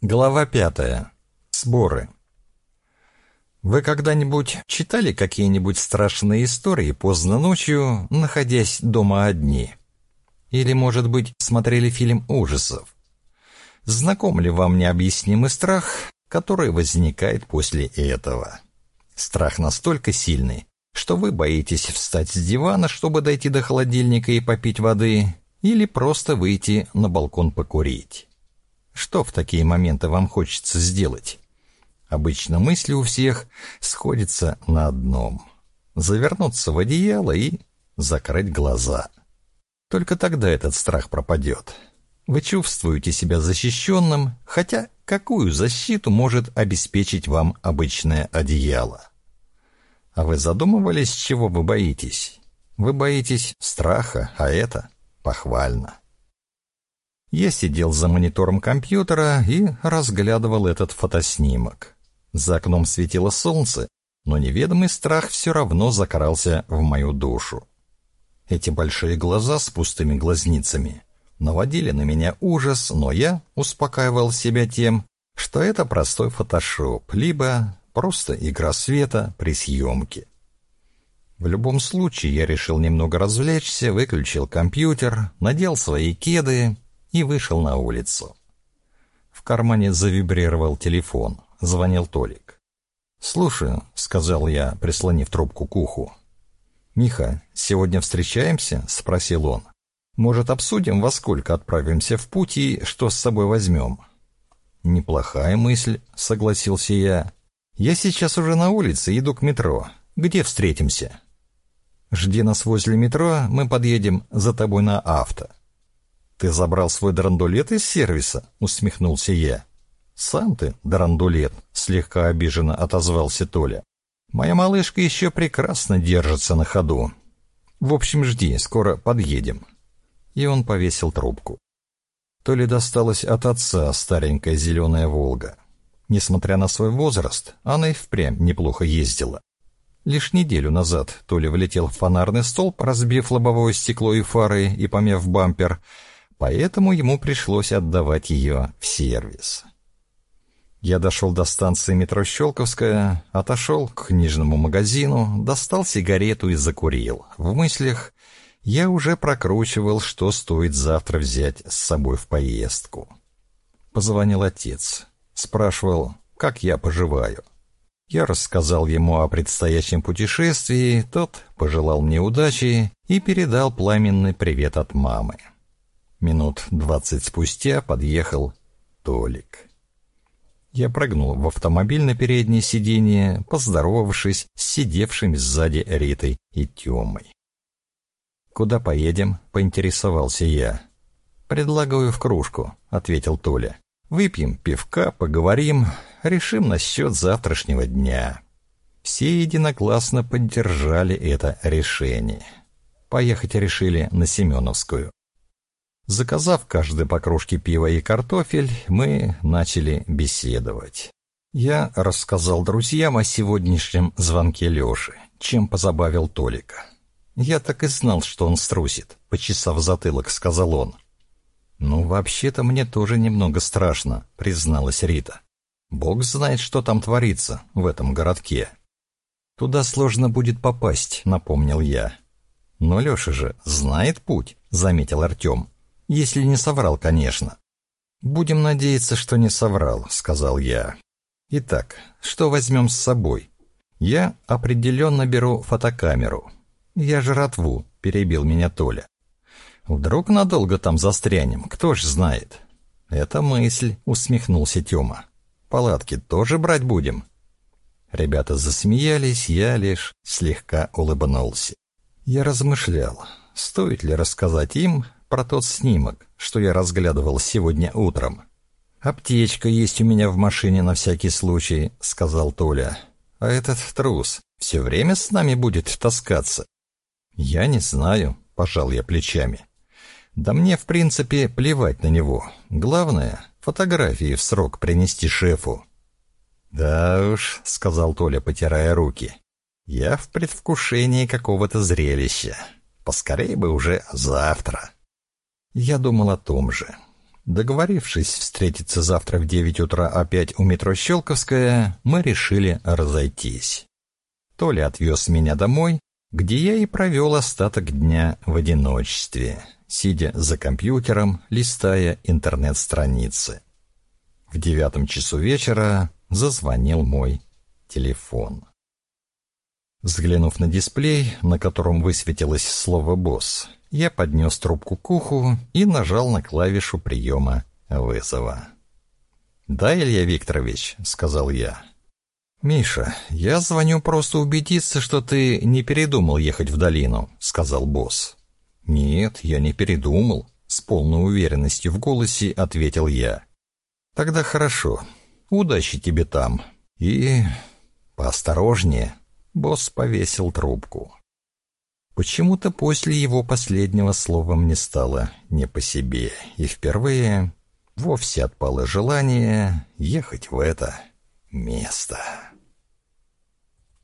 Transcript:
Глава пятая. Сборы. Вы когда-нибудь читали какие-нибудь страшные истории поздно ночью, находясь дома одни? Или, может быть, смотрели фильм ужасов? Знаком ли вам необъяснимый страх, который возникает после этого? Страх настолько сильный, что вы боитесь встать с дивана, чтобы дойти до холодильника и попить воды, или просто выйти на балкон покурить. Что в такие моменты вам хочется сделать? Обычно мысли у всех сходятся на одном. Завернуться в одеяло и закрыть глаза. Только тогда этот страх пропадет. Вы чувствуете себя защищенным, хотя какую защиту может обеспечить вам обычное одеяло? А вы задумывались, чего вы боитесь? Вы боитесь страха, а это похвально. Я сидел за монитором компьютера и разглядывал этот фотоснимок. За окном светило солнце, но неведомый страх все равно закрался в мою душу. Эти большие глаза с пустыми глазницами наводили на меня ужас, но я успокаивал себя тем, что это простой фотошоп, либо просто игра света при съемке. В любом случае я решил немного развлечься, выключил компьютер, надел свои кеды и вышел на улицу. В кармане завибрировал телефон. Звонил Толик. «Слушаю», — сказал я, прислонив трубку к уху. «Миха, сегодня встречаемся?» — спросил он. «Может, обсудим, во сколько отправимся в путь и что с собой возьмем?» «Неплохая мысль», — согласился я. «Я сейчас уже на улице, иду к метро. Где встретимся?» «Жди нас возле метро, мы подъедем за тобой на авто». «Ты забрал свой драндулет из сервиса?» — усмехнулся я. «Сам ты, драндулет», — слегка обиженно отозвался Толя. «Моя малышка еще прекрасно держится на ходу. В общем, жди, скоро подъедем». И он повесил трубку. Толе досталась от отца старенькая зеленая «Волга». Несмотря на свой возраст, она и впрямь неплохо ездила. Лишь неделю назад Толя влетел в фонарный столб, разбив лобовое стекло и фары и помяв бампер — поэтому ему пришлось отдавать ее в сервис. Я дошел до станции метро Щелковская, отошел к книжному магазину, достал сигарету и закурил. В мыслях я уже прокручивал, что стоит завтра взять с собой в поездку. Позвонил отец. Спрашивал, как я поживаю. Я рассказал ему о предстоящем путешествии, тот пожелал мне удачи и передал пламенный привет от мамы. Минут двадцать спустя подъехал Толик. Я прыгнул в автомобиль на переднее сиденье, поздоровавшись с сидевшими сзади Ритой и Тёмой. «Куда поедем?» — поинтересовался я. «Предлагаю в кружку», — ответил Толя. «Выпьем пивка, поговорим, решим насчет завтрашнего дня». Все единогласно поддержали это решение. Поехать решили на Семеновскую. Заказав каждой по кружке пива и картофель, мы начали беседовать. Я рассказал друзьям о сегодняшнем звонке Лёши, чем позабавил Толика. «Я так и знал, что он струсит», — почесав затылок, сказал он. «Ну, вообще-то мне тоже немного страшно», — призналась Рита. «Бог знает, что там творится в этом городке». «Туда сложно будет попасть», — напомнил я. «Но Лёша же знает путь», — заметил Артём. Если не соврал, конечно. «Будем надеяться, что не соврал», — сказал я. «Итак, что возьмем с собой?» «Я определенно беру фотокамеру». «Я же ротву», — перебил меня Толя. «Вдруг надолго там застрянем, кто ж знает?» «Это мысль», — усмехнулся Тёма. «Палатки тоже брать будем?» Ребята засмеялись, я лишь слегка улыбнулся. Я размышлял, стоит ли рассказать им про тот снимок, что я разглядывал сегодня утром. «Аптечка есть у меня в машине на всякий случай», — сказал Толя. «А этот трус все время с нами будет таскаться?» «Я не знаю», — пожал я плечами. «Да мне, в принципе, плевать на него. Главное, фотографии в срок принести шефу». «Да уж», — сказал Толя, потирая руки. «Я в предвкушении какого-то зрелища. Поскорее бы уже завтра». Я думал о том же. Договорившись встретиться завтра в девять утра опять у метро Щелковская, мы решили разойтись. Толя отвез меня домой, где я и провел остаток дня в одиночестве, сидя за компьютером, листая интернет-страницы. В девятом часу вечера зазвонил мой телефон. Взглянув на дисплей, на котором высветилось слово «босс», я поднес трубку к уху и нажал на клавишу приема вызова. «Да, Илья Викторович», — сказал я. «Миша, я звоню просто убедиться, что ты не передумал ехать в долину», — сказал босс. «Нет, я не передумал», — с полной уверенностью в голосе ответил я. «Тогда хорошо. Удачи тебе там. И поосторожнее». Босс повесил трубку. Почему-то после его последнего слова мне стало не по себе, и впервые вовсе отпало желание ехать в это место.